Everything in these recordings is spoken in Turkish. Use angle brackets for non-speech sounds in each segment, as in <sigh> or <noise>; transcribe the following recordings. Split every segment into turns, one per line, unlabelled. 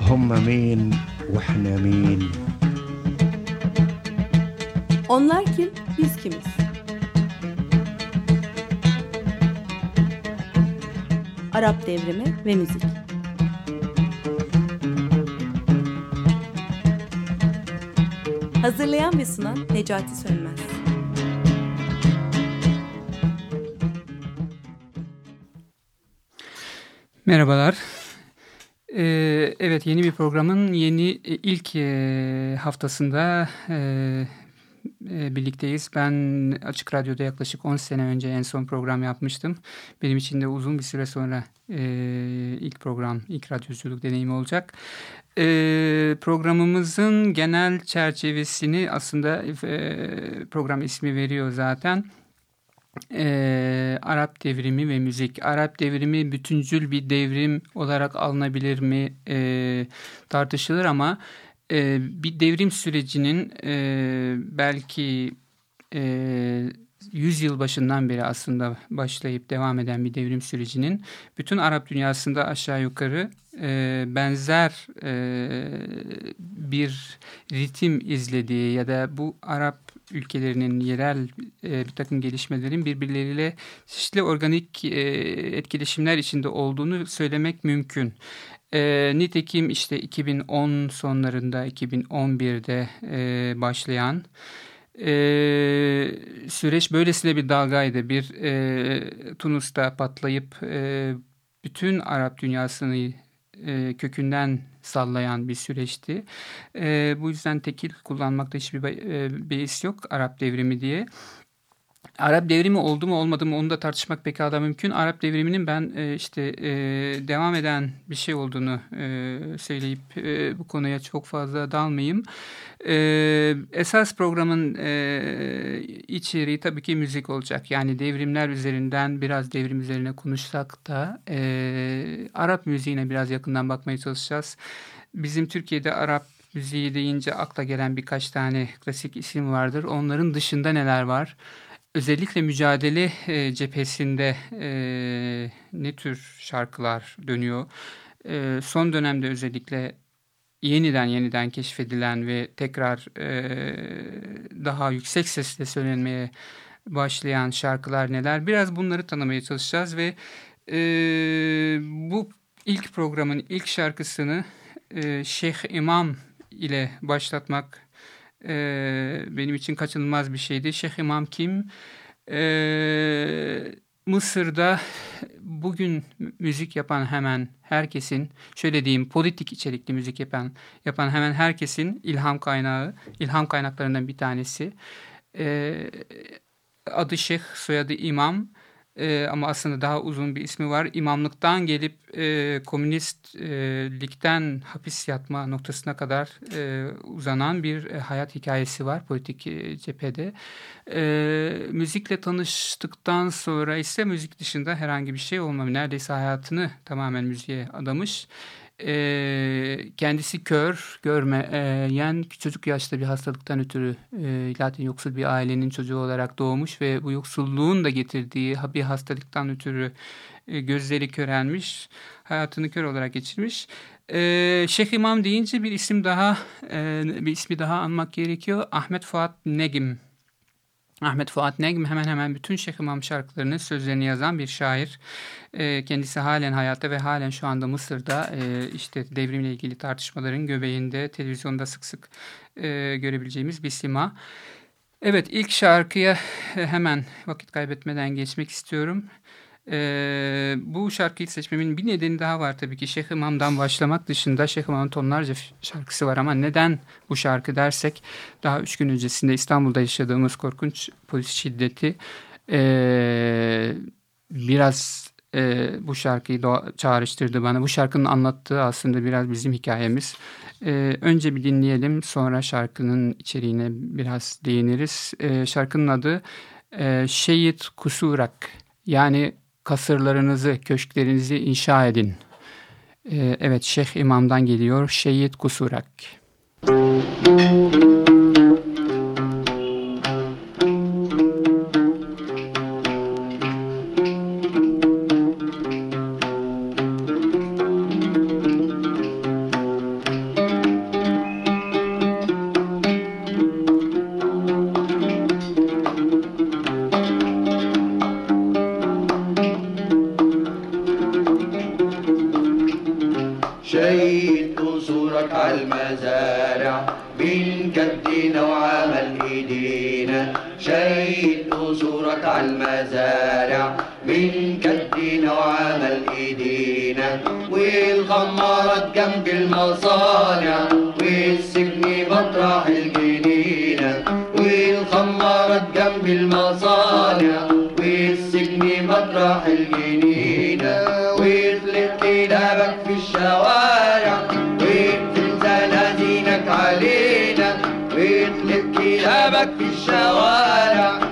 هم مين واحنا مين
Onlar kim, biz kimiz? Arap devrimi ve müzik. Hazırlayan ve sunan Necati Sönmez.
Merhabalar. Ee, evet yeni bir programın yeni e, ilk e, haftasında e, e, birlikteyiz. Ben Açık Radyo'da yaklaşık 10 sene önce en son program yapmıştım. Benim için de uzun bir süre sonra e, ilk program, ilk radyoculuk deneyimi olacak. E, programımızın genel çerçevesini aslında e, program ismi veriyor zaten. Ee, Arap devrimi ve müzik. Arap devrimi bütüncül bir devrim olarak alınabilir mi e, tartışılır ama e, bir devrim sürecinin e, belki e, 100 yıl başından beri aslında başlayıp devam eden bir devrim sürecinin bütün Arap dünyasında aşağı yukarı e, benzer e, bir ritim izlediği ya da bu Arap ülkelerinin yerel e, bir takım gelişmelerin birbirleriyle çeşitli organik e, etkileşimler içinde olduğunu söylemek mümkün. E, nitekim işte 2010 sonlarında 2011'de e, başlayan e, süreç böylesine bir dalgaydı. Bir e, Tunus'ta patlayıp e, bütün Arap dünyasını e, kökünden sallayan bir süreçti. E, bu yüzden tekil kullanmakta hiçbir beis yok Arap devrimi diye. Arap devrimi oldu mu olmadı mı onu da tartışmak pekala mümkün. Arap devriminin ben e, işte e, devam eden bir şey olduğunu e, söyleyip e, bu konuya çok fazla dalmayayım. E, esas programın e, içeriği tabii ki müzik olacak. Yani devrimler üzerinden biraz devrim üzerine konuşsak da e, Arap müziğine biraz yakından bakmaya çalışacağız. Bizim Türkiye'de Arap müziği deyince akla gelen birkaç tane klasik isim vardır. Onların dışında neler var? Özellikle mücadele e, cephesinde e, ne tür şarkılar dönüyor? E, son dönemde özellikle yeniden yeniden keşfedilen ve tekrar e, daha yüksek sesle söylenmeye başlayan şarkılar neler? Biraz bunları tanımaya çalışacağız ve e, bu ilk programın ilk şarkısını e, Şeyh İmam ile başlatmak e, benim için kaçınılmaz bir şeydi. Şeyh İmam kim? E, Mısır'da bugün müzik yapan hemen herkesin, şöyle diyeyim politik içerikli müzik yapan, yapan hemen herkesin ilham kaynağı, ilham kaynaklarından bir tanesi. E, adı Şeyh, soyadı İmam e, ama aslında daha uzun bir ismi var. İmamlıktan gelip e, komünistlikten hapis yatma noktasına kadar e, uzanan bir e, hayat hikayesi var politik e, cephede. E, müzikle tanıştıktan sonra ise müzik dışında herhangi bir şey olmamış. Neredeyse hayatını tamamen müziğe adamış. E, kendisi kör, görmeyen çocuk yaşta bir hastalıktan ötürü e, zaten yoksul bir ailenin çocuğu olarak doğmuş ve bu yoksulluğun da getirdiği bir hastalıktan ötürü e, gözleri körelmiş, hayatını kör olarak geçirmiş. E, Şeyh İmam deyince bir isim daha, e, bir ismi daha anmak gerekiyor. Ahmet Fuat Negim Ahmet Fuat Negm hemen hemen bütün Şeyh İmam şarkılarının sözlerini yazan bir şair. E, kendisi halen hayatta ve halen şu anda Mısır'da e, işte devrimle ilgili tartışmaların göbeğinde televizyonda sık sık e, görebileceğimiz bir sima. Evet ilk şarkıya hemen vakit kaybetmeden geçmek istiyorum. Ee, bu şarkıyı seçmemin bir nedeni daha var tabii ki. Şeyh İmam'dan başlamak dışında Şeyh İmam'ın tonlarca şarkısı var ama neden bu şarkı dersek daha üç gün öncesinde İstanbul'da yaşadığımız korkunç polis şiddeti e, biraz e, bu şarkıyı çağrıştırdı bana. Bu şarkının anlattığı aslında biraz bizim hikayemiz. E, önce bir dinleyelim sonra şarkının içeriğine biraz değiniriz. E, şarkının adı e, Şehit Kusurak yani kasırlarınızı, köşklerinizi inşa edin. Ee, evet Şeyh İmam'dan geliyor. Şehit Kusurak. Müzik
المصانع والسجن مطرح الجنينة والخمارات جنب المصانع والسجن مطرح الجنينة ويطلق كلابك في الشوارع ويقفل زنازينك علينا ويطلق كلابك في الشوارع.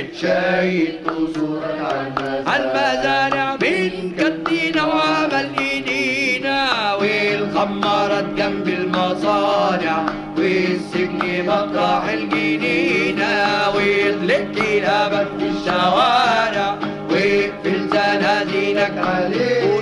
شيد شيد قصورك على المزارع من كدينا وعمل ايدينا والخمارات جنب المصانع والسجن مطرح الجنينة ويطلق كلابك في الشوارع واقفل زنازينك عليه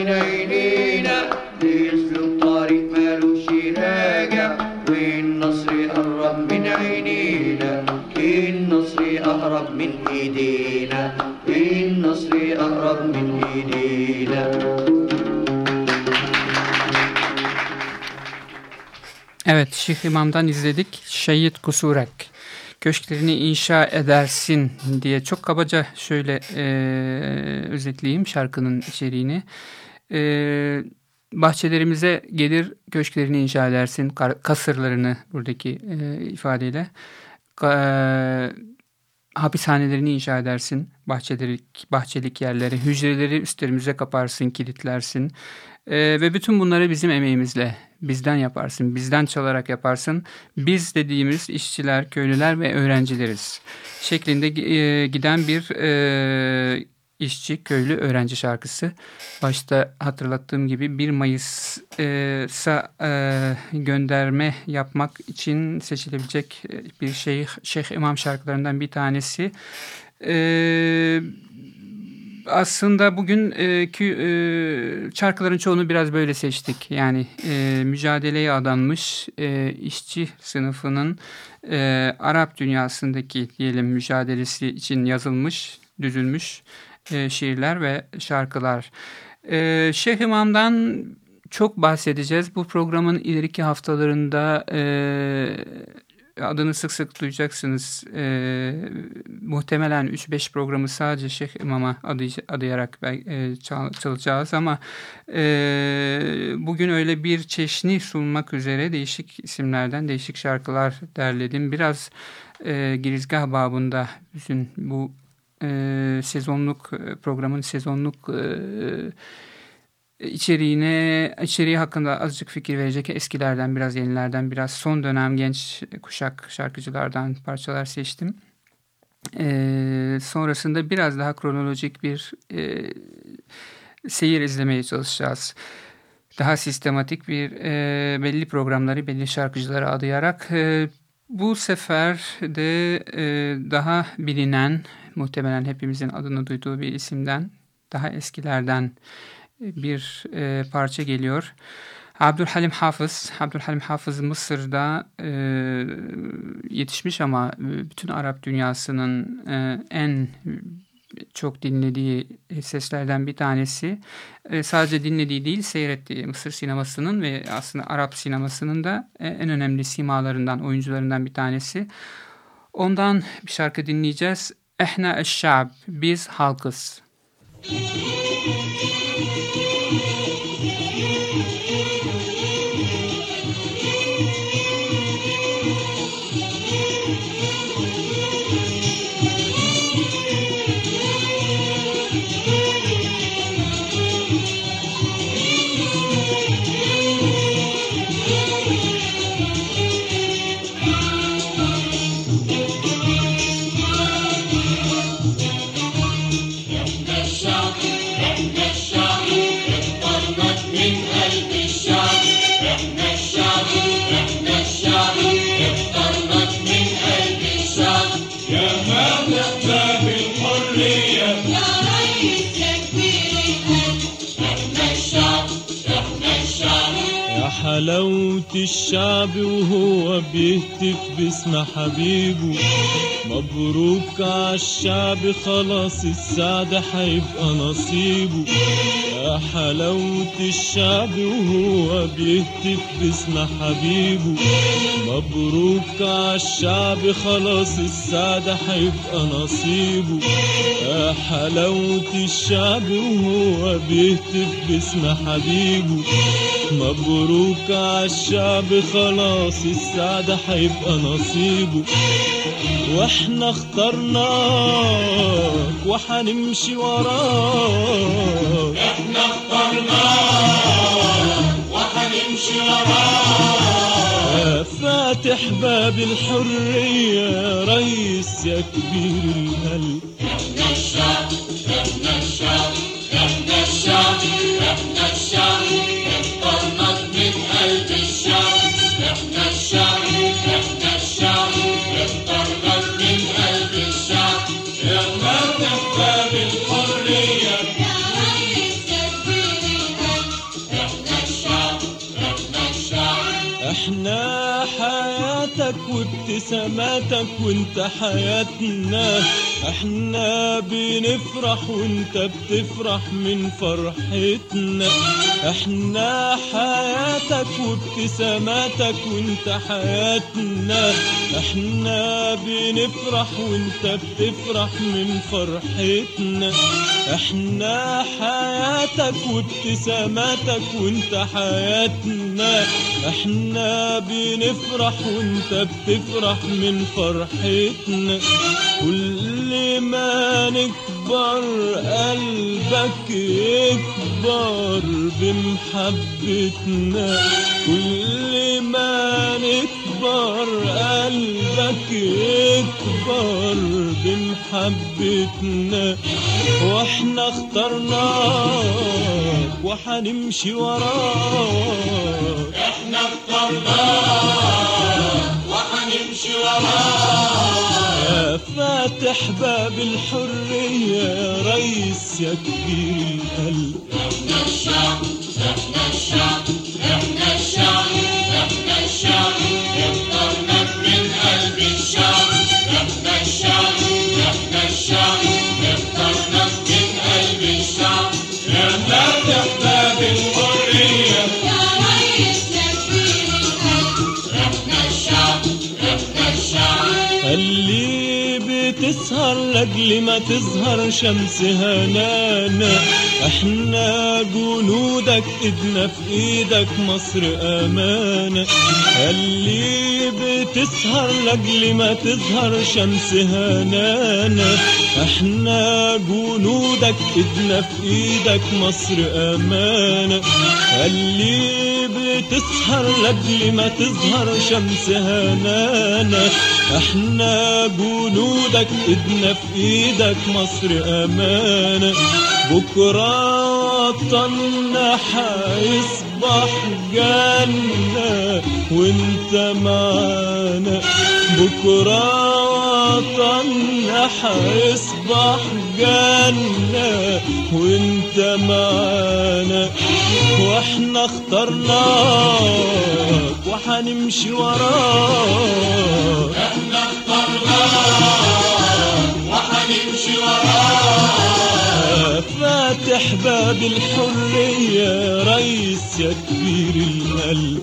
يقرب من عينينا نسلك طريق مالوش راجع والنصر يقرب من عينينا النصر يقرب من ايدينا النصر يقرب من ايدينا
Evet, Şeyh İmam'dan izledik. Şehit Kusurek. Köşklerini inşa edersin diye çok kabaca şöyle e, özetleyeyim şarkının içeriğini. E, bahçelerimize gelir köşklerini inşa edersin, kasırlarını buradaki e, ifadeyle. E, hapishanelerini inşa edersin, bahçelik, bahçelik yerleri, hücreleri üstlerimize kaparsın, kilitlersin. E, ve bütün bunları bizim emeğimizle bizden yaparsın, bizden çalarak yaparsın. Biz dediğimiz işçiler, köylüler ve öğrencileriz şeklinde e, giden bir e, işçi, köylü, öğrenci şarkısı. Başta hatırlattığım gibi 1 Mayıs'a e, gönderme yapmak için seçilebilecek bir şeyh, Şeyh İmam şarkılarından bir tanesi. Evet aslında bugün e, e, şarkıların çoğunu biraz böyle seçtik. Yani e, mücadeleye adanmış e, işçi sınıfının e, Arap dünyasındaki diyelim mücadelesi için yazılmış, düzülmüş e, şiirler ve şarkılar. E, Şeyh İmam'dan çok bahsedeceğiz. Bu programın ileriki haftalarında e, adını sık sık duyacaksınız. E, muhtemelen 3-5 programı sadece Şeyh İmam'a adı, adayarak e, çal, çalacağız ama e, bugün öyle bir çeşni sunmak üzere değişik isimlerden değişik şarkılar derledim. Biraz e, girizgah babında bütün bu e, sezonluk programın sezonluk e, içeriğine, içeriği hakkında azıcık fikir verecek eskilerden biraz yenilerden biraz son dönem genç kuşak şarkıcılardan parçalar seçtim. Ee, sonrasında biraz daha kronolojik bir e, seyir izlemeye çalışacağız. Daha sistematik bir e, belli programları belli şarkıcılara adayarak e, bu sefer de e, daha bilinen muhtemelen hepimizin adını duyduğu bir isimden daha eskilerden bir e, parça geliyor. Abdülhalim Hafız, Abdülhalim Hafız Mısır'da e, yetişmiş ama bütün Arap dünyasının e, en çok dinlediği seslerden bir tanesi. E, sadece dinlediği değil, seyrettiği Mısır sinemasının ve aslında Arap sinemasının da e, en önemli simalarından, oyuncularından bir tanesi. Ondan bir şarkı dinleyeceğiz. Ehna eşşab, biz halkız.
حلاوة الشعب وهو بيهتف باسم حبيبه. مبروك عالشعب خلاص السعد حيبقى نصيبه. يا حلاوة الشعب وهو بيهتف باسم حبيبه. مبروك عالشعب خلاص السعد حيبقى نصيبه. يا حلاوة الشعب وهو بيهتف باسم حبيبه. مبروك عالشعب خلاص السعد حيبقى نصيبه. وإحنا اخترناك وحنمشي وراك.
إحنا اخترناك وحنمشي وراك.
فاتح باب الحرية يا ريس يا كبير القلب. وابتساماتك وانت حياتنا. إحنا بنفرح وانت بتفرح من فرحتنا. إحنا حياتك وابتساماتك وانت حياتنا. إحنا بنفرح وانت بتفرح من فرحتنا. إحنا حياتك وابتساماتك وانت حياتنا. إحنا بنفرح وانت بتفرح من فرحتنا. كل ما نكبر قلبك يكبر بمحبتنا. كل ما نكبر قلبك يكبر بمحبتنا. وإحنا اخترناك وحنمشي وراك.
إحنا اخترناك وحنمشي وراك.
فاتح باب الحرية يا ريس يا كبير القلب
إحنا الشعب إحنا الشعب إحنا الشعب إحنا الشعب اخترناك من قلب الشعب إحنا الشعب إحنا الشعب.
لاجل ما تظهر شمس هنانا أحنا جنودك ايدنا في إيدك مصر امانة اللي بتسهر لأجل ما تظهر شمس هنانا أحنا جنودك ايدنا في إيدك مصر امانة اللي بتسهر لاجل ما تظهر شمس هنانا إحنا جنودك ايدنا في إيدك مصر امانة بكرة وطننا حيصبح جنة وانت معانا. بكرة وطننا حيصبح جنة وانت معانا. وإحنا اخترناك وحنمشي وراك.
إحنا اخترناك وحنمشي وراك.
باب الحرية ريس يا كبير القلب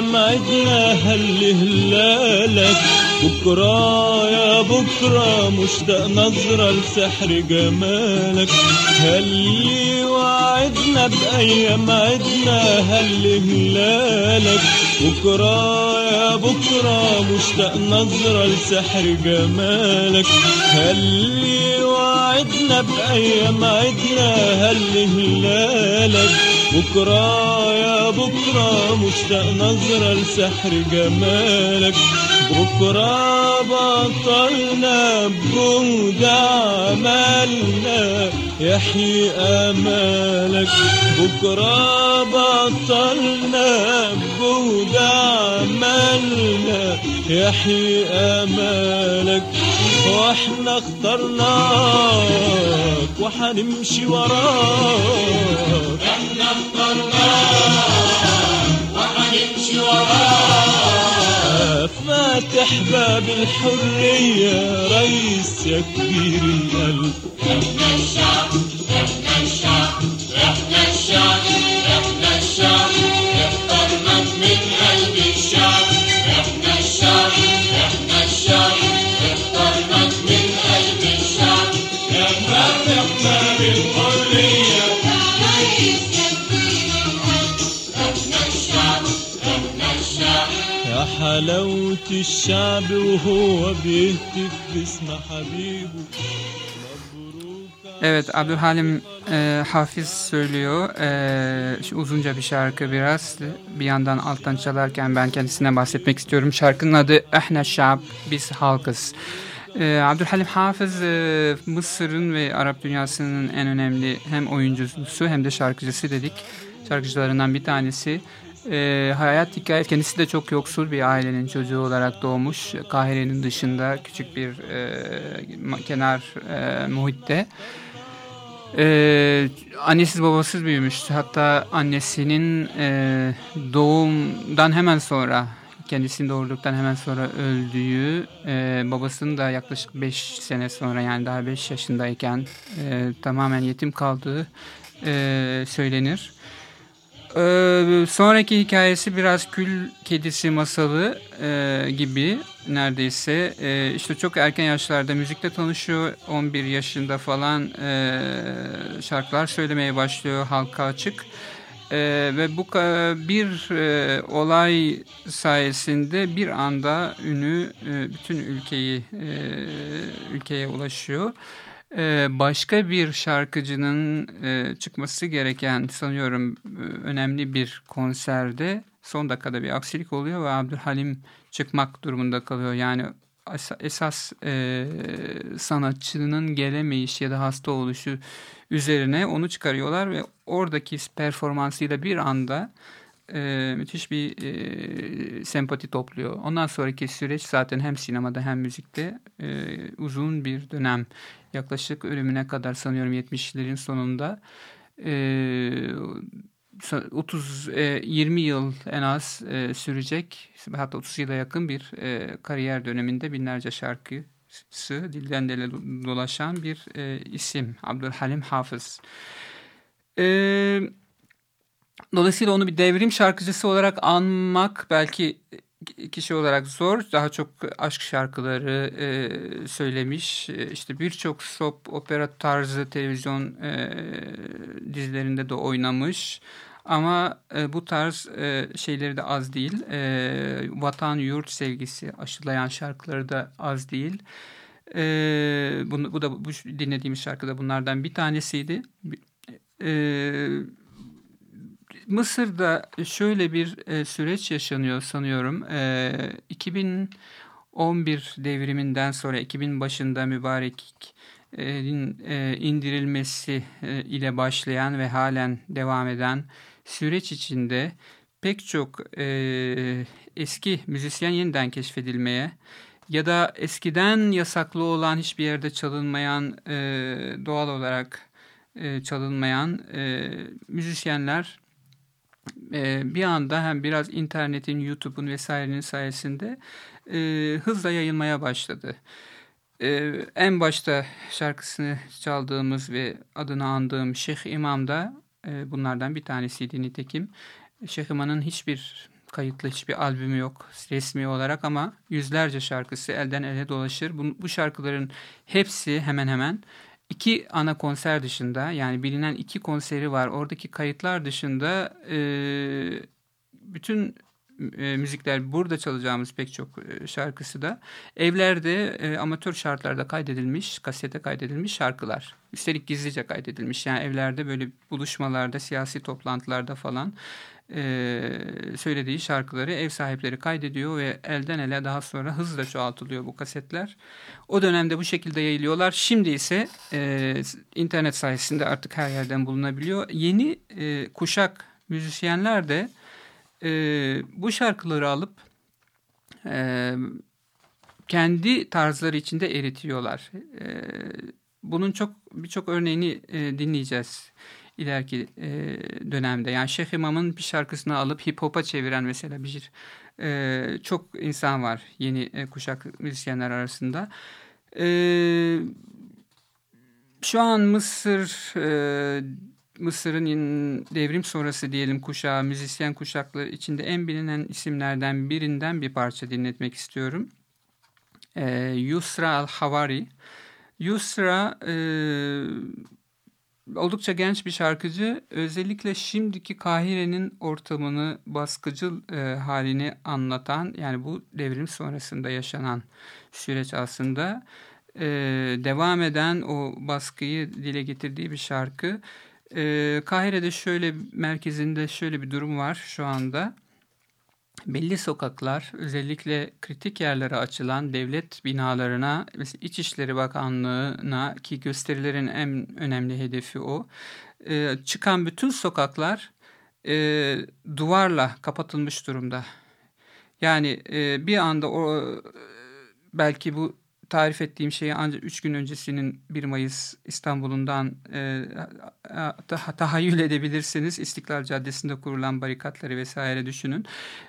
يا
هل هلالك بكرة يا بكرة مشتاق نظرة لسحر جمالك. هاللي وعدنا بأيام عدنا هالهلالك بكرة يا بكرة مشتاق نظرة لسحر جمالك. هل وعدنا بأيام عدنا هل هلالك؟ بكرة يا بكرة مشتاق نظرة لسحر جمالك. بكرة بطلنا بجهد عملنا يحيي أمالك. بكرة بطلنا بجهد عملنا يحيي أمالك. وإحنا اخترناك وحنمشي وراك.
إحنا اخترناك وحنمشي وراك.
فاتح باب الحرية ريس يا كبير القلب.
إحنا الشعب
حلاوة الشعب وهو بيهتف باسم حبيبه
Evet Abdülhalim e, Hafiz söylüyor. E, şu uzunca bir şarkı biraz. Bir yandan alttan çalarken ben kendisine bahsetmek istiyorum. Şarkının adı Ehne Şab, Biz Halkız. E, Abdülhalim Hafız e, Mısır'ın ve Arap dünyasının en önemli hem oyuncusu hem de şarkıcısı dedik. Şarkıcılarından bir tanesi. E, hayat hikayesi kendisi de çok yoksul bir ailenin çocuğu olarak doğmuş. Kahire'nin dışında küçük bir e, kenar e, muhitte. Ee, annesiz babasız büyümüş. Hatta annesinin e, doğumdan hemen sonra kendisini doğurduktan hemen sonra öldüğü e, babasının da yaklaşık 5 sene sonra yani daha 5 yaşındayken e, tamamen yetim kaldığı e, söylenir. Ee, sonraki hikayesi biraz kül kedisi masalı e, gibi neredeyse. E, işte çok erken yaşlarda müzikle tanışıyor. 11 yaşında falan e, şarkılar söylemeye başlıyor halka açık. E, ve bu bir e, olay sayesinde bir anda ünü e, bütün ülkeyi e, ülkeye ulaşıyor. Ee, başka bir şarkıcının e, çıkması gereken sanıyorum e, önemli bir konserde son dakikada bir aksilik oluyor ve Abdülhalim çıkmak durumunda kalıyor. Yani es- esas e, sanatçının gelemeyişi ya da hasta oluşu üzerine onu çıkarıyorlar ve oradaki performansıyla bir anda e, müthiş bir sempati topluyor. Ondan sonraki süreç zaten hem sinemada hem müzikte uzun bir dönem yaklaşık ölümüne kadar sanıyorum 70'lerin sonunda. E, 30-20 yıl en az e, sürecek. Hatta 30 yıla yakın bir e, kariyer döneminde binlerce şarkısı dilden dile dolaşan bir e, isim. Abdülhalim Hafız. E, dolayısıyla onu bir devrim şarkıcısı olarak anmak belki kişi olarak zor. Daha çok aşk şarkıları e, söylemiş. E, işte birçok soap opera tarzı televizyon e, dizilerinde de oynamış. Ama e, bu tarz e, şeyleri de az değil. E, vatan, yurt sevgisi aşılayan şarkıları da az değil. E, bu, bu da bu dinlediğimiz şarkı da bunlardan bir tanesiydi. E, Mısır'da şöyle bir e, süreç yaşanıyor sanıyorum. E, 2011 devriminden sonra 2000 başında mübarekin e, indirilmesi e, ile başlayan ve halen devam eden süreç içinde pek çok e, eski müzisyen yeniden keşfedilmeye ya da eskiden yasaklı olan hiçbir yerde çalınmayan e, doğal olarak e, çalınmayan e, müzisyenler e, bir anda hem biraz internetin, YouTube'un vesairenin sayesinde e, hızla yayılmaya başladı. E, en başta şarkısını çaldığımız ve adını andığım Şeyh İmam da e, bunlardan bir tanesiydi nitekim. Şeyh İmam'ın hiçbir kayıtlı hiçbir albümü yok resmi olarak ama yüzlerce şarkısı elden ele dolaşır. Bu, bu şarkıların hepsi hemen hemen iki ana konser dışında yani bilinen iki konseri var. Oradaki kayıtlar dışında e, bütün e, müzikler burada çalacağımız pek çok e, şarkısı da evlerde e, amatör şartlarda kaydedilmiş, kasete kaydedilmiş şarkılar. Üstelik gizlice kaydedilmiş. Yani evlerde böyle buluşmalarda, siyasi toplantılarda falan e, söylediği şarkıları ev sahipleri kaydediyor ve elden ele daha sonra hızla çoğaltılıyor bu kasetler. O dönemde bu şekilde yayılıyorlar. Şimdi ise e, internet sayesinde artık her yerden bulunabiliyor. Yeni e, kuşak müzisyenler de e, bu şarkıları alıp e, kendi tarzları içinde eritiyorlar. E, bunun çok birçok örneğini e, dinleyeceğiz ileriki e, dönemde. Yani Şeyh İmam'ın bir şarkısını alıp hip hop'a çeviren mesela bir e, çok insan var yeni e, kuşak müzisyenler arasında. E, şu an Mısır e, Mısır'ın devrim sonrası diyelim kuşağı, müzisyen kuşakları içinde en bilinen isimlerden birinden bir parça dinletmek istiyorum. E, Yusra Al-Havari. Yusra e, oldukça genç bir şarkıcı. Özellikle şimdiki Kahire'nin ortamını, baskıcıl e, halini anlatan yani bu devrim sonrasında yaşanan süreç aslında e, devam eden o baskıyı dile getirdiği bir şarkı. E, Kahire'de şöyle merkezinde şöyle bir durum var şu anda belli sokaklar özellikle kritik yerlere açılan devlet binalarına mesela İçişleri Bakanlığı'na ki gösterilerin en önemli hedefi o e, çıkan bütün sokaklar e, duvarla kapatılmış durumda. Yani e, bir anda o belki bu tarif ettiğim şeyi ancak 3 gün öncesinin 1 Mayıs İstanbul'undan e, daha, tahayyül edebilirsiniz. İstiklal Caddesi'nde kurulan barikatları vesaire düşünün.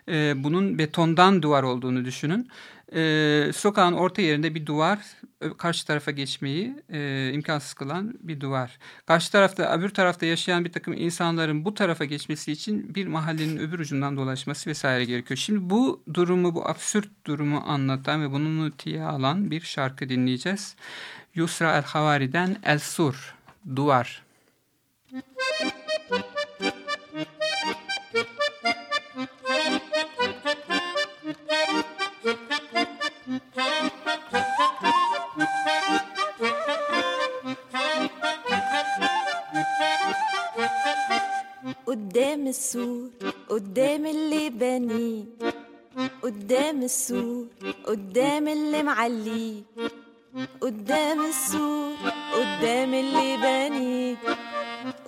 E, bunun betondan duvar olduğunu düşünün e, sokağın orta yerinde bir duvar karşı tarafa geçmeyi e, imkansız kılan bir duvar. Karşı tarafta öbür tarafta yaşayan bir takım insanların bu tarafa geçmesi için bir mahallenin öbür ucundan dolaşması vesaire gerekiyor. Şimdi bu durumu bu absürt durumu anlatan ve bunu tiye alan bir şarkı dinleyeceğiz. Yusra El Havari'den El Sur, Duvar.
Müzik السور قدام اللي بنيه. قدام السور قدام اللي معليه. قدام السور قدام اللي بنيه.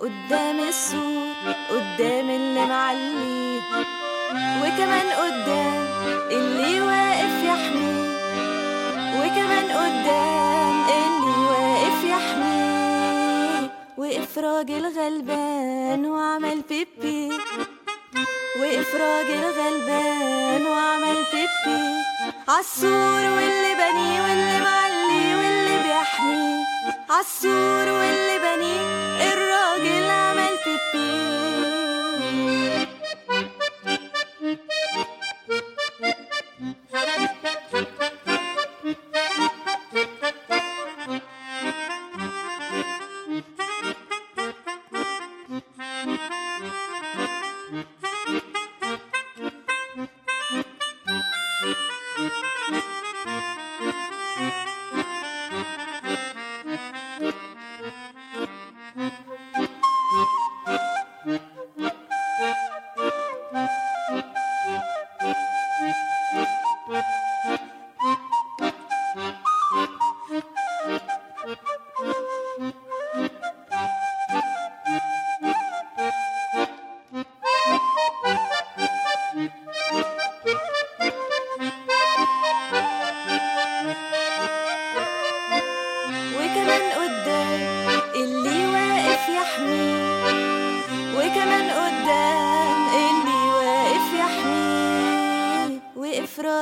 قدام السور قدام اللي معليه. وكمان قدام اللي واقف يحميه. وكمان قدام اللي واقف يحميه. وقف راجل غلبان وعمل بيبي. وقف راجل غلبان وعمل بيبي. عالسور واللي بنيه واللي معليه واللي بيحميه عالسور واللي بنيه الراجل عمل بيبي.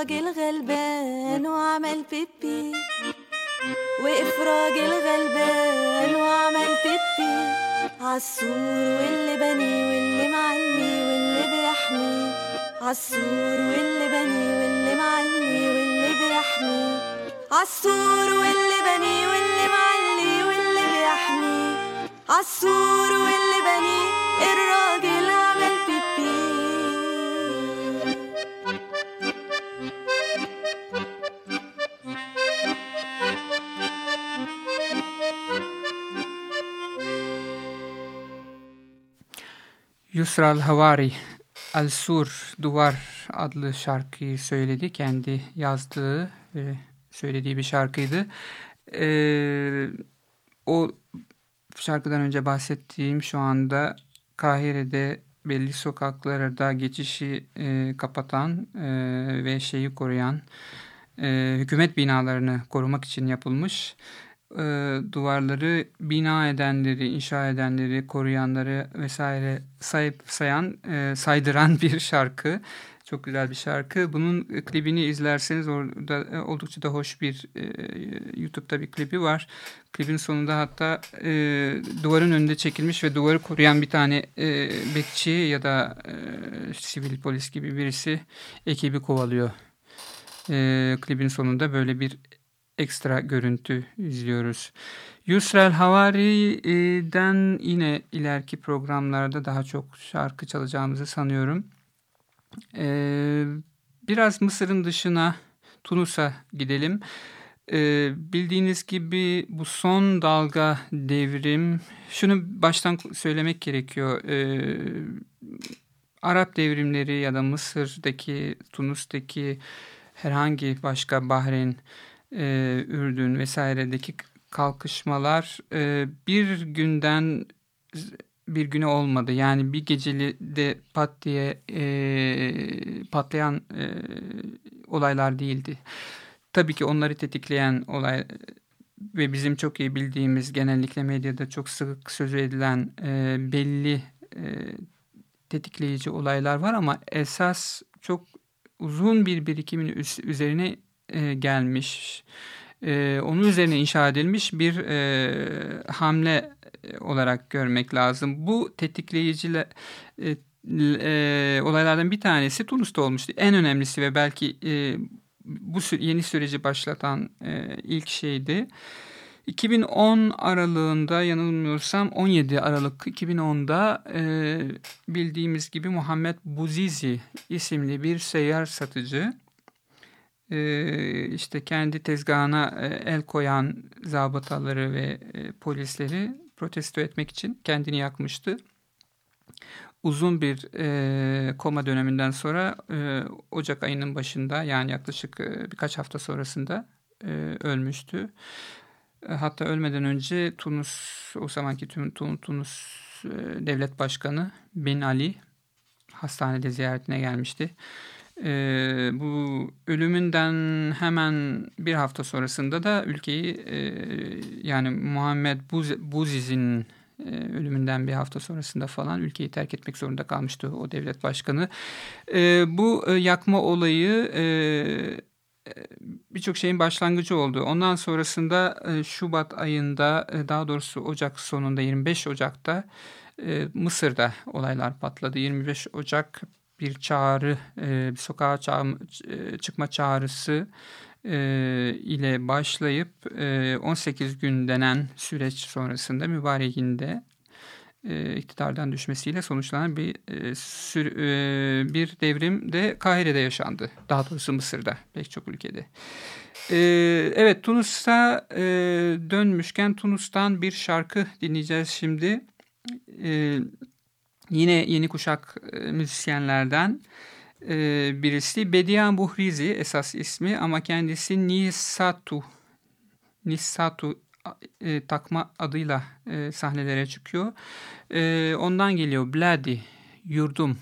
راجل غلبان وعمل بيبي. وقف راجل غلبان وعمل بيبي. عالسور واللي بني واللي معلي واللي بيحمي. عالسور واللي بني واللي معلي واللي بيحمي. عالسور واللي بني واللي معلي واللي بيحمي. عالسور واللي بني الراجل
Yusral Havari El Sur Duvar adlı şarkıyı söyledi. Kendi yazdığı ve söylediği bir şarkıydı. Ee, o şarkıdan önce bahsettiğim şu anda Kahire'de belli sokaklarda geçişi e, kapatan e, ve şeyi koruyan e, hükümet binalarını korumak için yapılmış e, duvarları bina edenleri, inşa edenleri, koruyanları vesaire sayıp sayan, e, saydıran <laughs> bir şarkı. Çok güzel bir şarkı. Bunun klibini izlerseniz orada e, oldukça da hoş bir e, YouTube'da bir klibi var. Klibin sonunda hatta e, duvarın önünde çekilmiş ve duvarı koruyan bir tane e, bekçi ya da e, sivil polis gibi birisi ekibi kovalıyor. E, klibin sonunda böyle bir ekstra görüntü izliyoruz. Yusrel Havari'den yine ileriki programlarda daha çok şarkı çalacağımızı sanıyorum. Ee, biraz Mısır'ın dışına Tunus'a gidelim. Ee, bildiğiniz gibi bu son dalga devrim, şunu baştan söylemek gerekiyor. Ee, Arap devrimleri ya da Mısır'daki, Tunus'taki herhangi başka Bahreyn, e, Ürdün vesairedeki kalkışmalar e, bir günden bir güne olmadı. Yani bir geceli de pat diye e, patlayan e, olaylar değildi. Tabii ki onları tetikleyen olay ve bizim çok iyi bildiğimiz genellikle medyada çok sık sözü edilen e, belli e, tetikleyici olaylar var ama esas çok uzun bir birikimin üzerine e, gelmiş, e, onun üzerine inşa edilmiş bir e, hamle olarak görmek lazım. Bu tetikleyiciler e, e, olaylardan bir tanesi Tunus'ta olmuştu. En önemlisi ve belki e, bu yeni süreci başlatan e, ilk şeydi. 2010 aralığında yanılmıyorsam 17 Aralık 2010'da e, bildiğimiz gibi Muhammed Buzizi isimli bir seyyar satıcı e, işte kendi tezgahına e, el koyan zabıtaları ve e, polisleri protesto etmek için kendini yakmıştı. Uzun bir e, koma döneminden sonra e, Ocak ayının başında yani yaklaşık e, birkaç hafta sonrasında e, ölmüştü. E, hatta ölmeden önce Tunus o zamanki tüm Tunus e, devlet başkanı Bin Ali hastanede ziyaretine gelmişti. E, bu ölümünden hemen bir hafta sonrasında da ülkeyi e, yani Muhammed Buz, Buziz'in
e, ölümünden bir hafta sonrasında falan ülkeyi terk etmek zorunda kalmıştı o devlet başkanı. E, bu e, yakma olayı e, birçok şeyin başlangıcı oldu. Ondan sonrasında e, Şubat ayında e, daha doğrusu Ocak sonunda 25 Ocak'ta e, Mısır'da olaylar patladı. 25 Ocak bir çağrı, e, bir sokağa e, çıkma çağrısı e, ile başlayıp e, 18 gün denen süreç sonrasında mübareğin de e, iktidardan düşmesiyle sonuçlanan bir bir devrim de Kahire'de yaşandı. Daha doğrusu Mısır'da pek çok ülkede. Evet Tunus'a dönmüşken Tunus'tan bir şarkı dinleyeceğiz şimdi. E, yine yeni kuşak e, müzisyenlerden e, birisi Bedian Buhrizi esas ismi ama kendisi Nisatu Nisatu e, takma adıyla sahnelere çıkıyor. Ondan geliyor Bloody, Yurdum.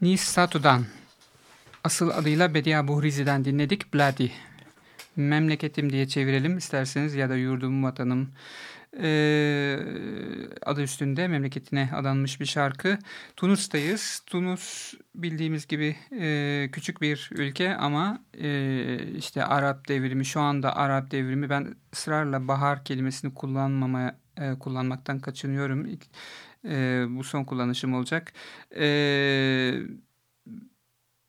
Evet, Nis Satu'dan asıl adıyla Bedia Buhrizi'den dinledik Bloody. Memleketim diye çevirelim isterseniz ya da yurdum, vatanım
e, adı üstünde memleketine adanmış bir şarkı. Tunus'tayız. Tunus bildiğimiz gibi e, küçük bir ülke ama e, işte Arap devrimi şu anda Arap devrimi ben ısrarla bahar kelimesini kullanmamaya e, kullanmaktan kaçınıyorum. E, bu son kullanışım olacak. E,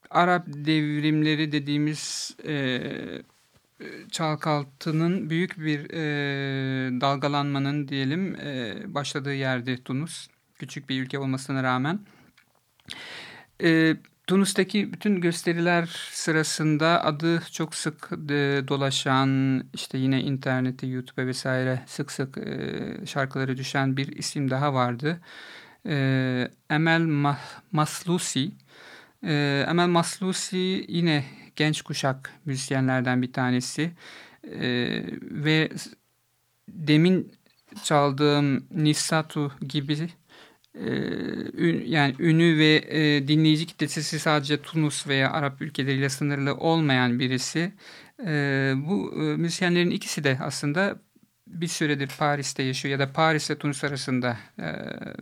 Arap devrimleri dediğimiz e, çalkaltının büyük bir e, dalgalanmanın diyelim e, başladığı yerde Tunus. Küçük bir ülke olmasına rağmen. E, Tunus'taki bütün gösteriler sırasında adı çok sık e, dolaşan işte yine internette YouTube'a vesaire sık sık e, şarkıları düşen bir isim daha vardı. E, Emel Maslusi. Emel Maslusi yine genç kuşak müzisyenlerden bir tanesi ve demin çaldığım Nisatu gibi yani ünü ve e, dinleyici kitlesi sadece Tunus veya Arap ülkeleriyle sınırlı olmayan birisi. E, bu e, müzisyenlerin ikisi de aslında bir süredir Paris'te yaşıyor ya da Paris ile Tunus arasında e,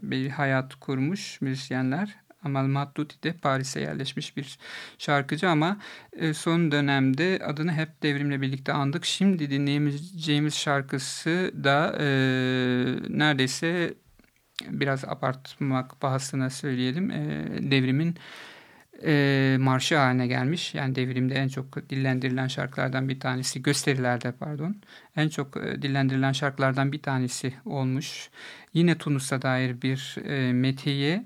bir hayat kurmuş müzisyenler. Amal Madduti de Paris'e yerleşmiş bir şarkıcı ama son dönemde adını hep devrimle birlikte andık. Şimdi dinleyeceğimiz şarkısı da neredeyse biraz abartmak bahasına söyleyelim e, devrimin e, marşı haline gelmiş. Yani devrimde en çok dillendirilen şarkılardan bir tanesi, gösterilerde pardon, en çok e, dillendirilen şarkılardan bir tanesi olmuş. Yine Tunus'a dair bir e, metiye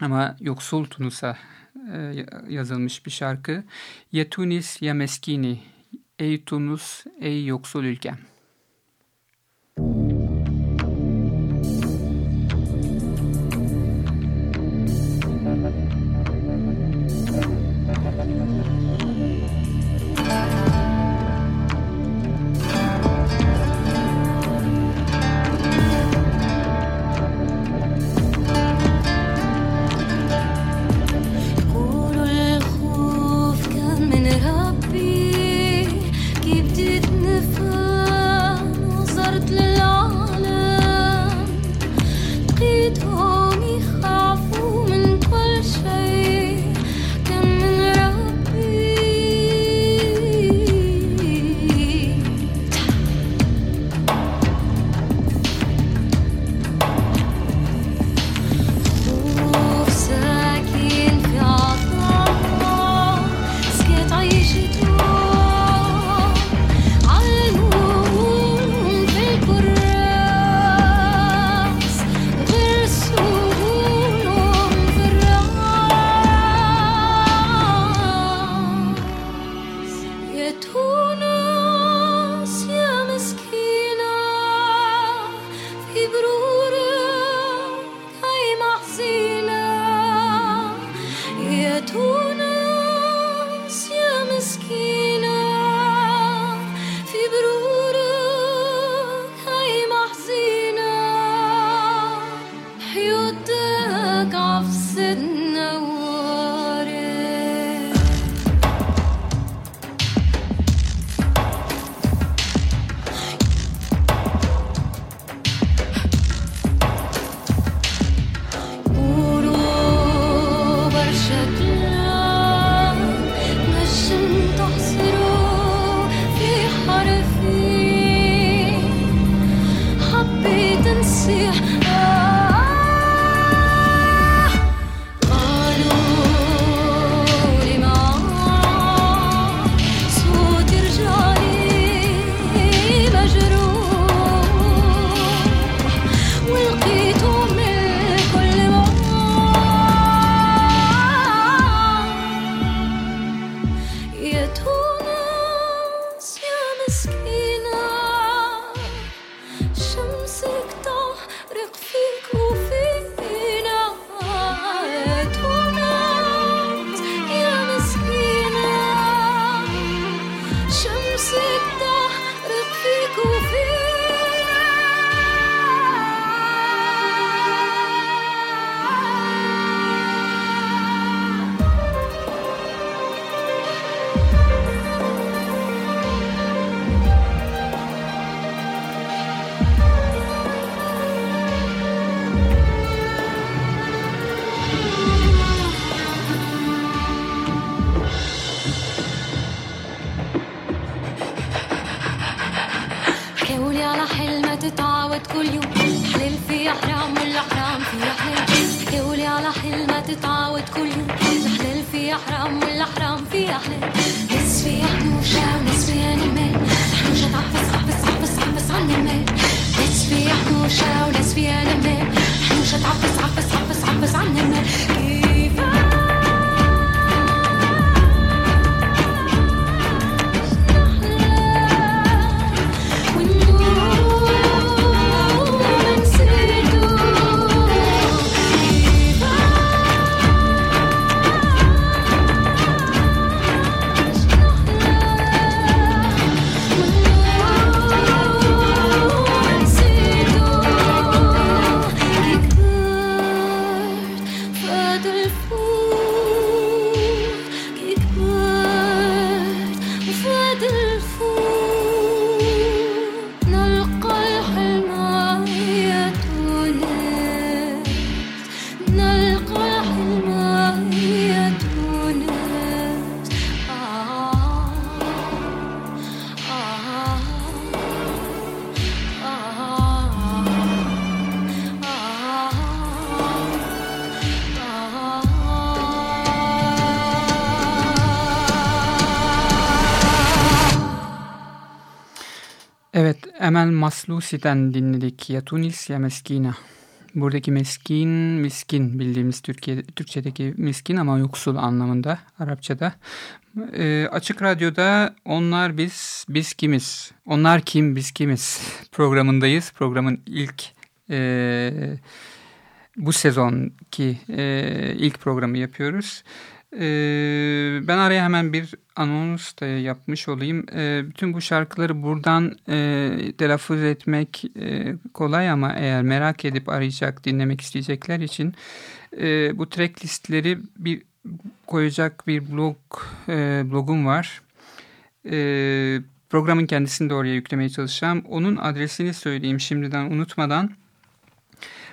ama yoksul Tunus'a e, yazılmış bir şarkı. Ya Tunis ya Meskini, ey Tunus, ey yoksul ülkem.
كل
يوم. حلم في حرام والحرام في حلم حكيولي على حلم ما تتعود كل يوم. الحلال في حرام والحرام في حلم نصفي حنوشة ونصفي أنيمال حنوشة تعفس تعفس تعفس تعفس عن المال نصفي حنوشة ونصفي أنيمال حنوشة تعفس تعفس تعفس تعفس عن المال
Evet, Emel Maslusi'den dinledik. Ya Tunis ya Meskina. Buradaki meskin, miskin bildiğimiz Türkiye, Türkçedeki miskin ama yoksul anlamında Arapçada. Ee, açık Radyo'da Onlar Biz, Biz Kimiz? Onlar Kim, Biz Kimiz <laughs> programındayız. Programın ilk e, bu sezonki e, ilk programı yapıyoruz. Ee, ben araya hemen bir anons da yapmış olayım. Ee, bütün bu şarkıları buradan e, telaffuz etmek e, kolay ama eğer merak edip arayacak, dinlemek isteyecekler için e, bu track listleri bir koyacak bir blog e, blogum var. E, programın kendisini de oraya yüklemeye çalışacağım. Onun adresini söyleyeyim şimdiden unutmadan.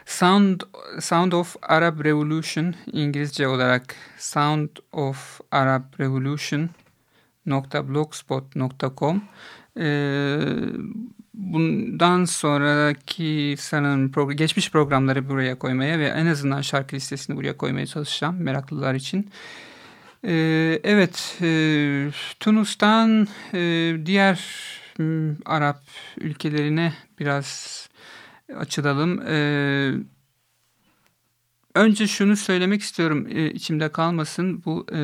Sound, Sound of Arab Revolution İngilizce olarak Sound of Arab Revolution blogspot.com ee, bundan sonraki sanırım progr geçmiş programları buraya koymaya ve en azından şarkı listesini buraya koymaya çalışacağım meraklılar için. Ee, evet, e, Tunus'tan e, diğer m, Arap ülkelerine biraz açılalım. Ee, önce şunu söylemek istiyorum e, içimde kalmasın. Bu e,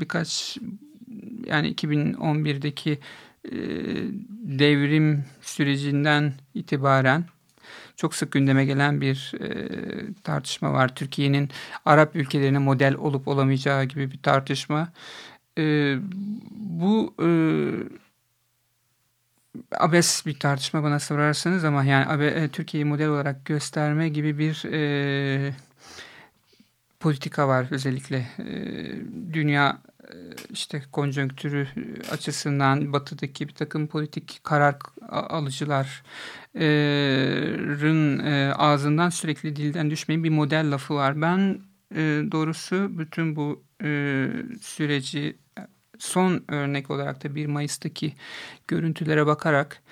birkaç yani 2011'deki e, devrim sürecinden itibaren çok sık gündeme gelen bir e, tartışma var. Türkiye'nin Arap ülkelerine model olup olamayacağı gibi bir tartışma. E, bu e, abes bir tartışma bana sorarsanız ama yani e, Türkiye'yi model olarak gösterme gibi bir e, politika var özellikle e, dünya e, işte konjonktürü açısından batıdaki bir takım politik karar alıcıların e, ağzından sürekli dilden düşmeyin bir model lafı var. Ben e, doğrusu bütün bu e, süreci son örnek olarak da 1 Mayıs'taki görüntülere bakarak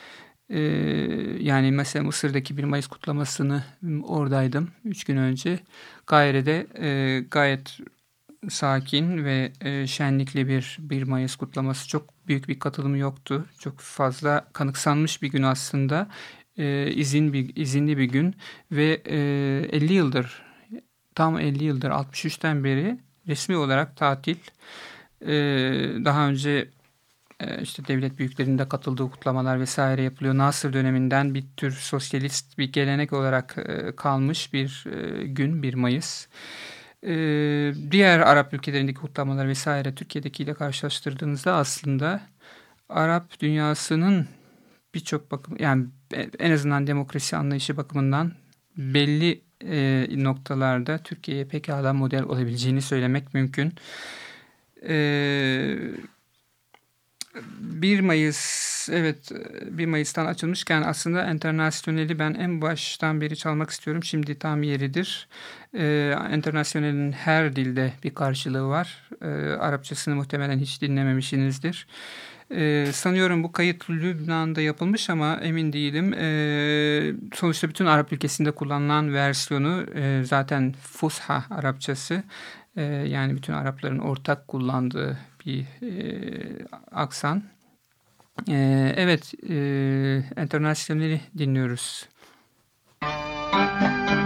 e, yani mesela Mısır'daki 1 Mayıs kutlamasını oradaydım 3 gün önce. Gayre'de e, gayet sakin ve e, şenlikli bir 1 Mayıs kutlaması çok büyük bir katılımı yoktu. Çok fazla kanıksanmış bir gün aslında. E, izin bir izinli bir gün ve e, 50 yıldır tam 50 yıldır 63'ten beri resmi olarak tatil. Ee, daha önce e, işte devlet büyüklerinde katıldığı kutlamalar vesaire yapılıyor. Nasır döneminden bir tür sosyalist bir gelenek olarak e, kalmış bir e, gün 1 Mayıs. Diğer Arap ülkelerindeki kutlamalar vesaire Türkiye'dekiyle karşılaştırdığınızda aslında Arap dünyasının birçok bakım yani en azından demokrasi anlayışı bakımından belli noktalarda Türkiye'ye pekala model olabileceğini söylemek mümkün. 1 Mayıs evet 1 Mayıs'tan açılmışken aslında Enternasyonel'i ben en baştan beri çalmak istiyorum. Şimdi tam yeridir. Ee, Enternasyonel'in her dilde bir karşılığı var. Ee, Arapçasını muhtemelen hiç dinlememişsinizdir. E, sanıyorum bu kayıt Lübnan'da yapılmış ama emin değilim. E, sonuçta bütün Arap ülkesinde kullanılan versiyonu e, zaten Fusha Arapçası. E, yani bütün Arapların ortak kullandığı bir e, aksan. E, evet, e, International'i dinliyoruz. Müzik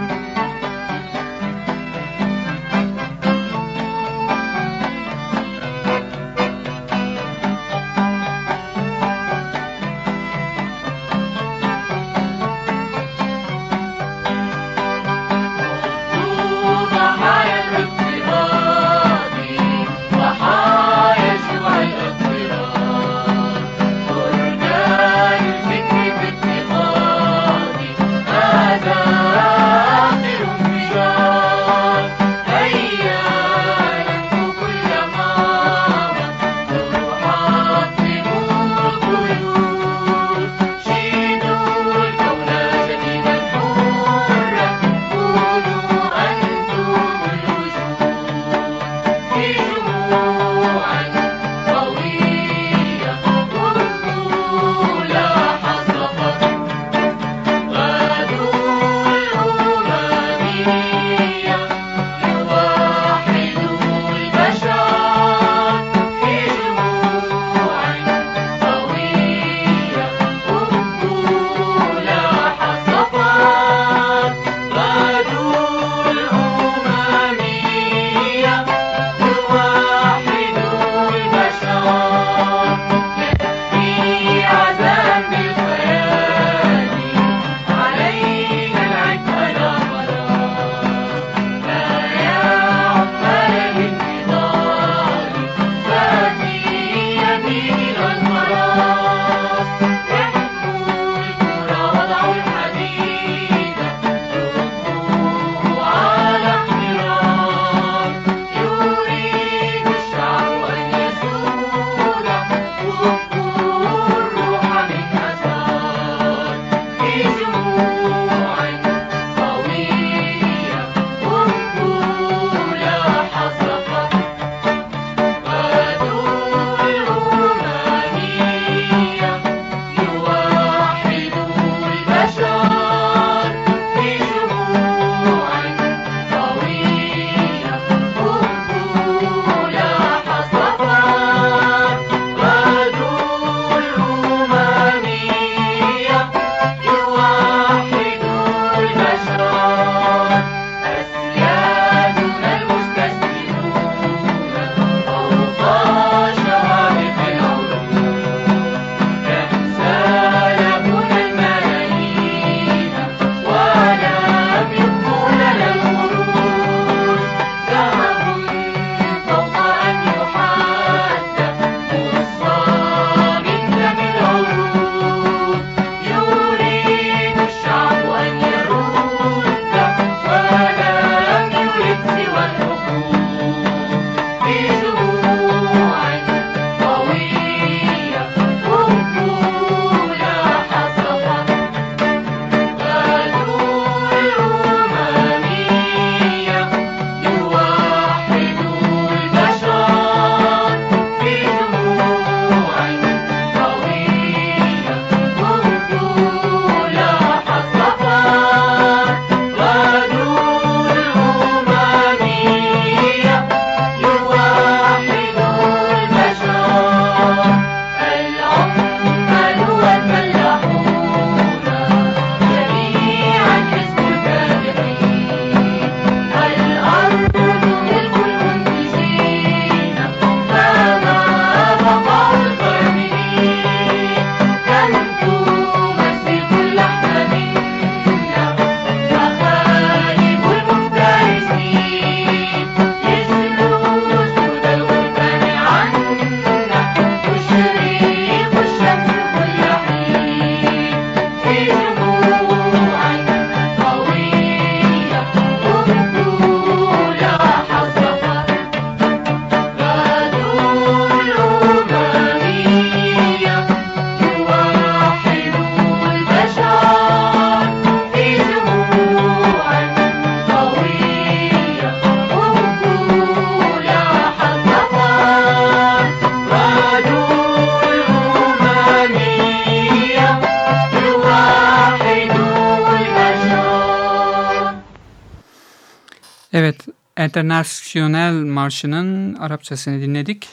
Internasyonel Marşı'nın Arapçasını dinledik.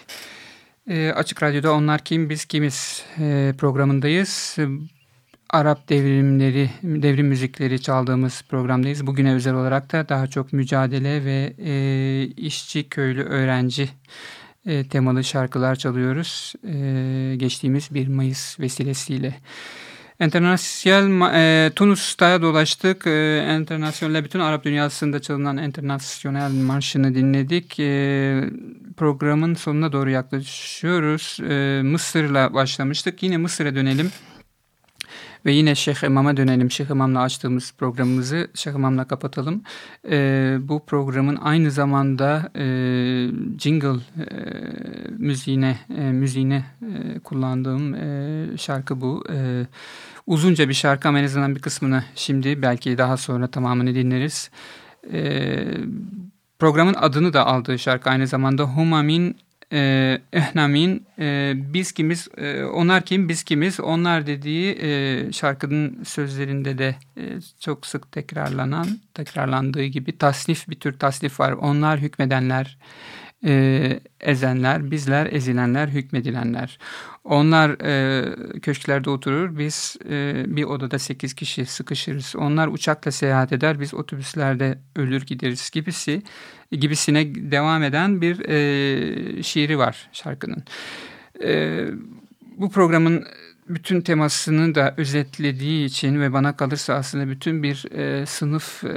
E, Açık Radyo'da Onlar Kim Biz Kimiz e, programındayız. Arap devrimleri, devrim müzikleri çaldığımız programdayız. Bugüne özel olarak da daha çok mücadele ve e, işçi, köylü, öğrenci e, temalı şarkılar çalıyoruz. E, geçtiğimiz 1 Mayıs vesilesiyle. Internasyonel e, Tunus'ta dolaştık. E, Internasyonel bütün Arap dünyasında çalınan Internasyonel marşını dinledik. E, programın sonuna doğru yaklaşıyoruz. E, Mısır'la başlamıştık. Yine Mısır'a dönelim. Ve yine Şeyh İmam'a dönelim. Şeyh İmam'la açtığımız programımızı Şeyh İmam'la kapatalım. E, bu programın aynı zamanda e, jingle e, müziğine, e, müziğine e, kullandığım e, şarkı bu. E, uzunca bir şarkı ama en azından bir kısmını şimdi belki daha sonra tamamını dinleriz. E, programın adını da aldığı şarkı aynı zamanda Humamin e, ehnamin e, biz kimiz e, onlar kim biz kimiz? Onlar dediği e, şarkının sözlerinde de e, çok sık tekrarlanan tekrarlandığı gibi tasnif bir tür tasnif var. Onlar hükmedenler e, ezenler bizler ezilenler hükmedilenler onlar e, köşklerde oturur biz e, bir odada sekiz kişi sıkışırız onlar uçakla seyahat eder biz otobüslerde ölür gideriz gibisi gibisine devam eden bir e, şiiri var şarkının. E, bu programın bütün temasını da özetlediği için ve bana kalırsa aslında bütün bir e, sınıf e,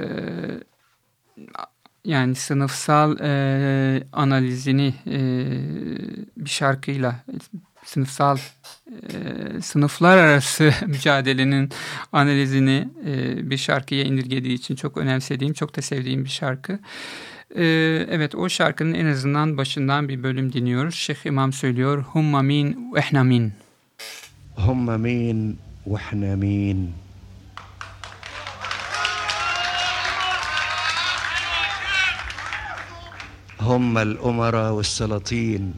yani sınıfsal e, analizini e, bir şarkıyla sınıfsal e, sınıflar arası <laughs> mücadelenin analizini e, bir şarkıya indirgediği için çok önemsediğim, çok da sevdiğim bir şarkı. E, evet o şarkının en azından başından bir bölüm dinliyoruz. Şeyh İmam söylüyor. Humma min vehna min.
Humma min vehna min. هم الأمراء والسلاطين.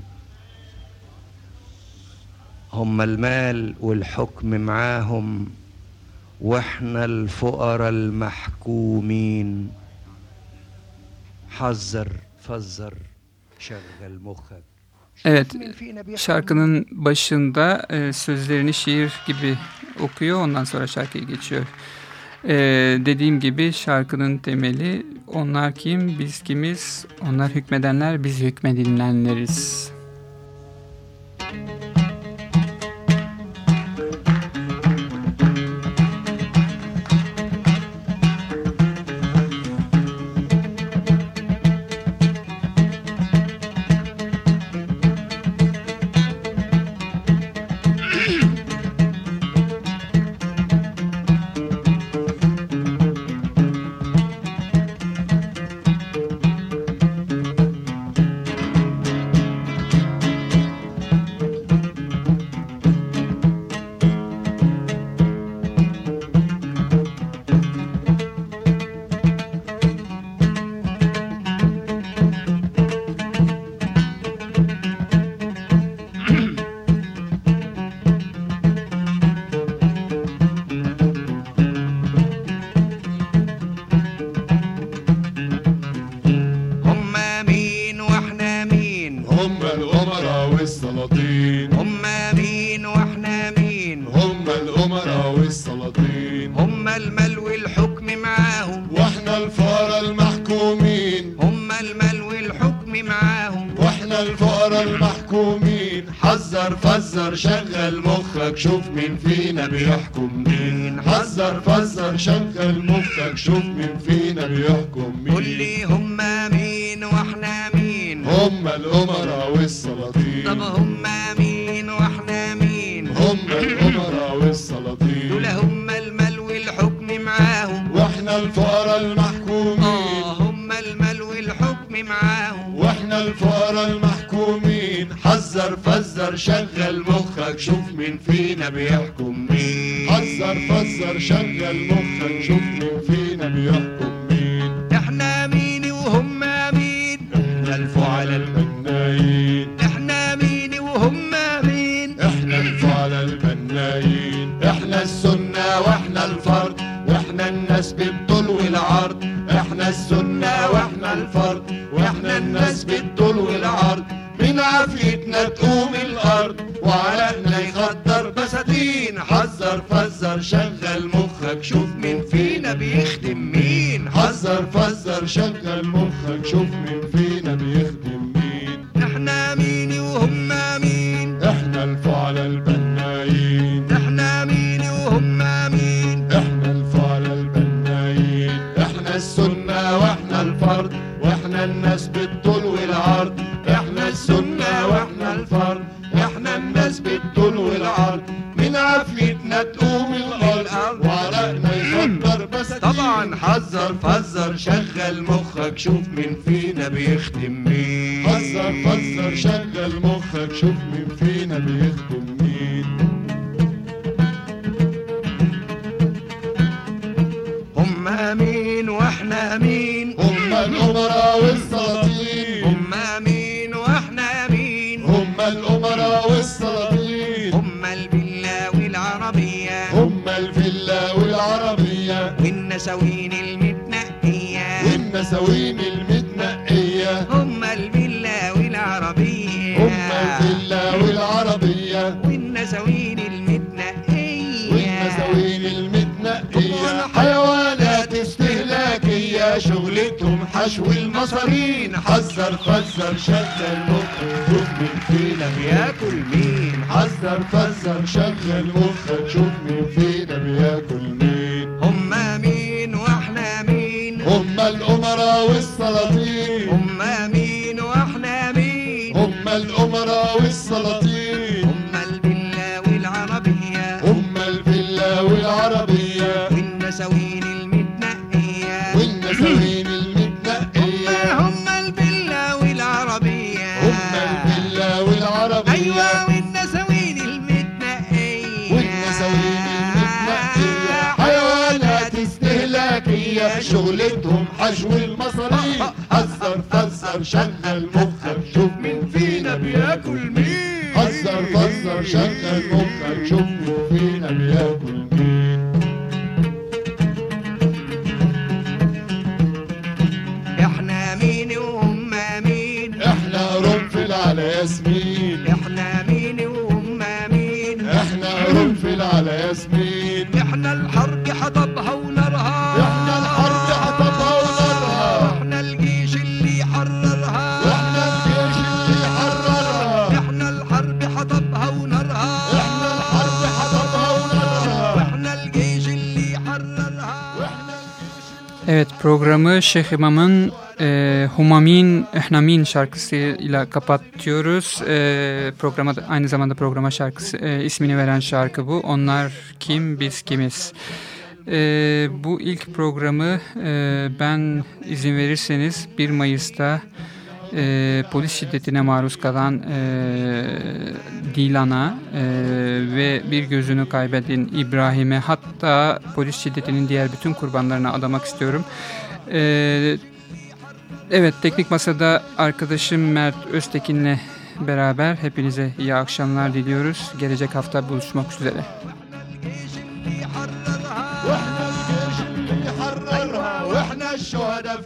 هم المال والحكم معاهم وإحنا الفقراء المحكومين. حذر فزر شغل مخك.
Evet şarkının başında e, sözlerini şiir gibi okuyor. Ondan sonra şarkıya geçiyor. E, dediğim gibi şarkının temeli onlar kim biz kimiz onlar hükmedenler biz hükmedilenleriz.
حذر فزر شغل مخك شوف مين فينا بيحكم مين. حذر فزر شغل مخك شوف مين فينا بيحكم
قول
مين
لي هم مين وإحنا مين؟
هم الأمراء والسلاطين.
طب هم
شغل مخك شوف مين فينا بيحكم مين. حذر فزر شغل مخك شوف مين فينا بيحكم مين.
إحنا مين وهم مين؟
إحنا الفعلاء المنايين.
إحنا مين وهم مين؟
إحنا الفعلاء المنايين. إحنا السنة وإحنا الفرد وإحنا الناس بالطول والعرض. إحنا السنة وإحنا الفرد وإحنا الناس بالطول عافيتنا تقوم الأرض وعرقنا يخدر بساتين. حذر فزر شغل مخك شوف مين فينا بيخدم مين. حذر فزر شغل مخك شوف مين والعرض من عافيتنا تقوم الأرض. وعرقنا يخطر بس
طبعا
حذر فزر شغل مخك شوف مين فينا بيخدم مين. حذر فزر شغل مخك شوف مين فينا بيخدم مين.
هم مين وإحنا مين
هم الأمراء والسلاطين
والنسوين المتنقية.
والنسوين المتنقية؟
هم البلا والعربية.
هم الفيلا والعربية.
والنسوين المتنقية؟
والنسوين المتنقية؟ حيوانات استهلاكية. شغلتهم حشو المصارين. حذر فزر شغل مخك شوف مين فينا بياكل مين. حذر فزر شغل مخك شوف مين فينا بياكل مين. والسلاطين
هم مين وإحنا مين
هم الأمراء والسلاطين.
هم البلا والعربية.
هم الفيلا والعربية.
والنسوين المتنقية
والنسوين المتنقية
هم البلا والعربية.
هم الفيلا والعربية.
أيوة والنسوين المتنقية
والنسوين المتنقية حيوانات استهلاكية شغلتهم حشو حذر فزر شغل مخك شوف مين فينا بيأكل مين. حذر فزر شغل مخك شوف مين
Evet programı Şeyh İmam'ın e, Humamin Ehnamin şarkısıyla kapatıyoruz. E, programa aynı zamanda programa şarkısı e, ismini veren şarkı bu. Onlar kim biz kimiz? E, bu ilk programı e, ben izin verirseniz 1 Mayıs'ta e, polis şiddetine maruz kalan e, Dilan'a e, ve bir gözünü kaybeden İbrahim'e hatta polis şiddetinin diğer bütün kurbanlarına adamak istiyorum. E, evet teknik masada arkadaşım Mert Öztekin'le beraber hepinize iyi akşamlar diliyoruz. Gelecek hafta buluşmak üzere.
واحنا الجيش اللي حررها واحنا الشهداء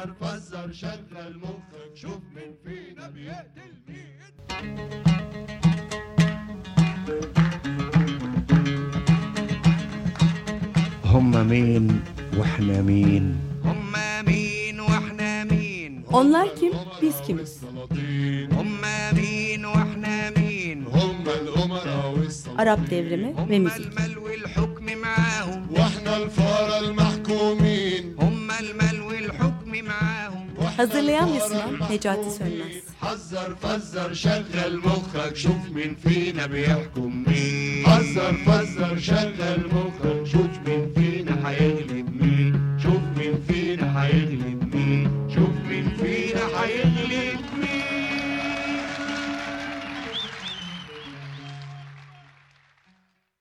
حذر فزر شغل مخك شوف من فينا بيقتل مين
هم مين واحنا مين هم مين واحنا مين
Onlar kim, biz kimiz?
السلاطين
هم مين واحنا مين
هم الامراء والسلاطين
Arap devrimi ve
هم
müzik.
المل والحكم معاهم
واحنا الفار المحكومين
Hazırlayan ve sunan Necati Sönmez.
حذر فزر شغل مخك شوف مين فينا بيحكم مين حذر فزر شغل مخك شوف مين فينا هيغلب مين شوف مين فينا هيغلب مين شوف مين فينا هيغلب